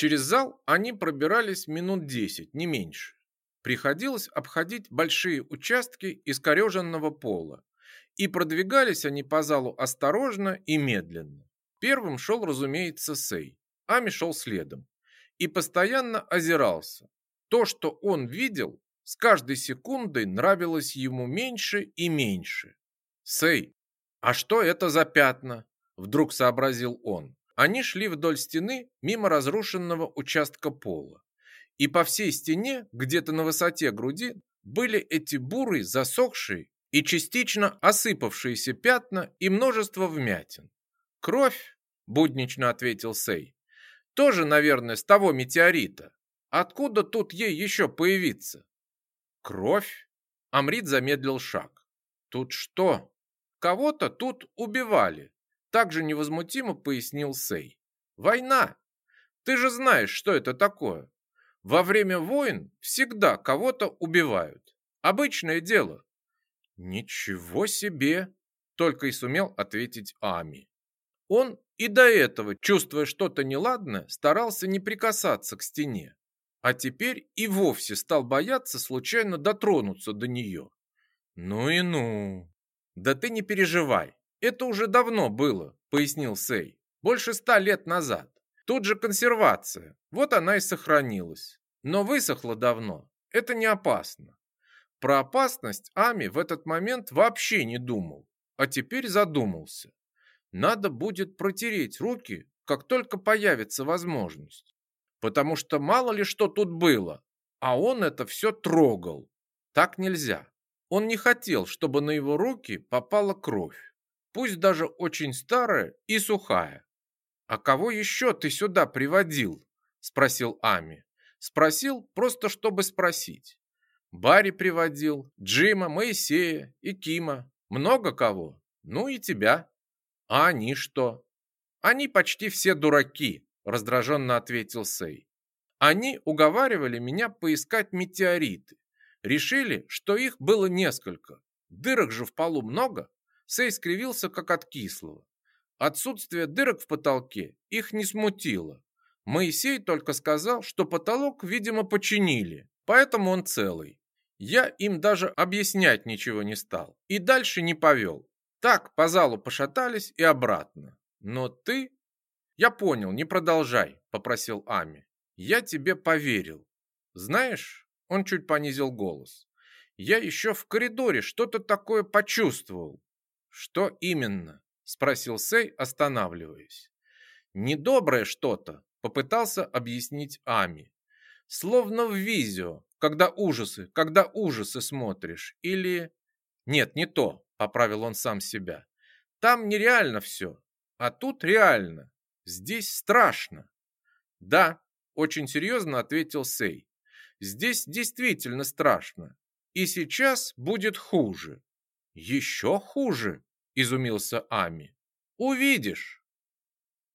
Через зал они пробирались минут десять, не меньше. Приходилось обходить большие участки искореженного пола, и продвигались они по залу осторожно и медленно. Первым шел, разумеется, Сей, Ами шел следом и постоянно озирался. То, что он видел, с каждой секундой нравилось ему меньше и меньше. «Сей, а что это за пятна?» – вдруг сообразил он. Они шли вдоль стены мимо разрушенного участка пола. И по всей стене, где-то на высоте груди, были эти бурые, засохшие и частично осыпавшиеся пятна и множество вмятин. «Кровь?» – буднично ответил Сей. «Тоже, наверное, с того метеорита. Откуда тут ей еще появиться?» «Кровь?» – Амрит замедлил шаг. «Тут что? Кого-то тут убивали. Также невозмутимо пояснил Сей. Война. Ты же знаешь, что это такое. Во время войн всегда кого-то убивают. Обычное дело. Ничего себе, только и сумел ответить Ами. Он и до этого, чувствуя что-то неладное, старался не прикасаться к стене, а теперь и вовсе стал бояться случайно дотронуться до нее. Ну и ну. Да ты не переживай, это уже давно было, пояснил Сей. Больше ста лет назад. Тут же консервация. Вот она и сохранилась. Но высохла давно. Это не опасно. Про опасность Ами в этот момент вообще не думал, а теперь задумался. Надо будет протереть руки, как только появится возможность. Потому что мало ли что тут было, а он это все трогал. Так нельзя. Он не хотел, чтобы на его руки попала кровь пусть даже очень старая и сухая. «А кого еще ты сюда приводил?» – спросил Ами. Спросил просто, чтобы спросить. Барри приводил, Джима, Моисея и Кима. Много кого. Ну и тебя. А они что? Они почти все дураки, раздраженно ответил Сей. Они уговаривали меня поискать метеориты. Решили, что их было несколько. Дырок же в полу много. Сей скривился, как от кислого. Отсутствие дырок в потолке их не смутило. Моисей только сказал, что потолок, видимо, починили, поэтому он целый. Я им даже объяснять ничего не стал и дальше не повел. Так по залу пошатались и обратно. Но ты... Я понял, не продолжай, попросил Ами. Я тебе поверил. Знаешь, он чуть понизил голос. Я еще в коридоре что-то такое почувствовал. «Что именно?» – спросил Сей, останавливаясь. «Недоброе что-то», – попытался объяснить Ами. «Словно в визио, когда ужасы, когда ужасы смотришь, или...» «Нет, не то», – поправил он сам себя. «Там нереально все, а тут реально. Здесь страшно». «Да», – очень серьезно ответил Сей. «Здесь действительно страшно. И сейчас будет хуже». «Еще хуже?» – изумился Ами. «Увидишь».